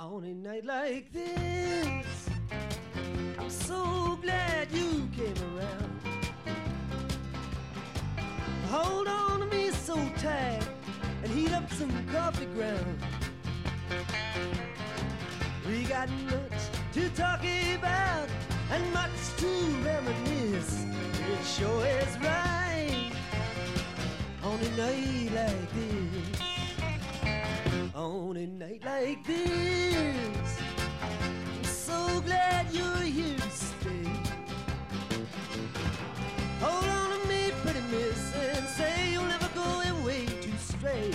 On a night like this, I'm so glad you came around. Hold on to me so tight and heat up some coffee ground. We got much to talk about and much to reminisce. It sure is right on a night like this. On a night like this, I'm so glad you're here to stay. Hold on to me, pretty miss, and say you'll never go away to stray.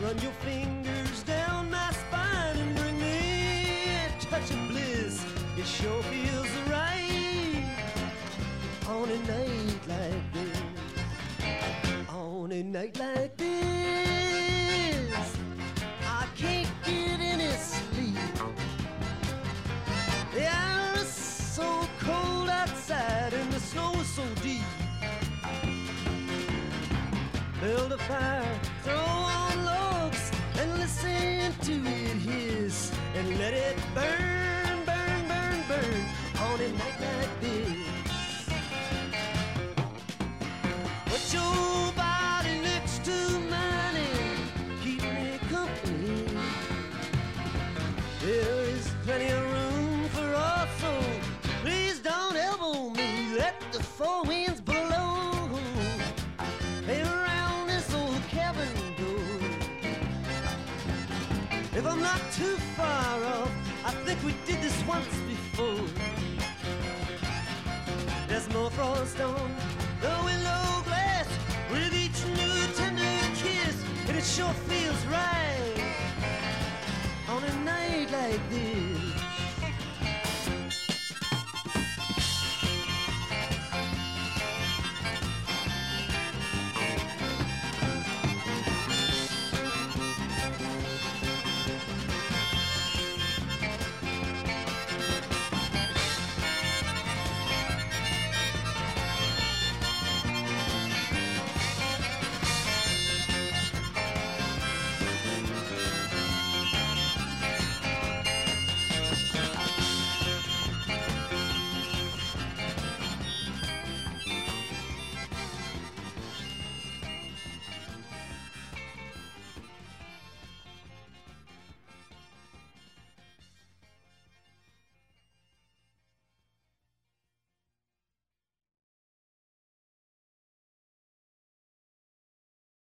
Run your fingers down my spine and bring me a touch of bliss. It sure feels right on a night like this. On a night like this, Build a fire, throw on logs, and listen to it hiss, and let it burn, burn, burn, burn on a night like this. If I'm not too far off, I think we did this once before. There's more frost on the willow glass with each new tender kiss, and it sure feels right on a night like this.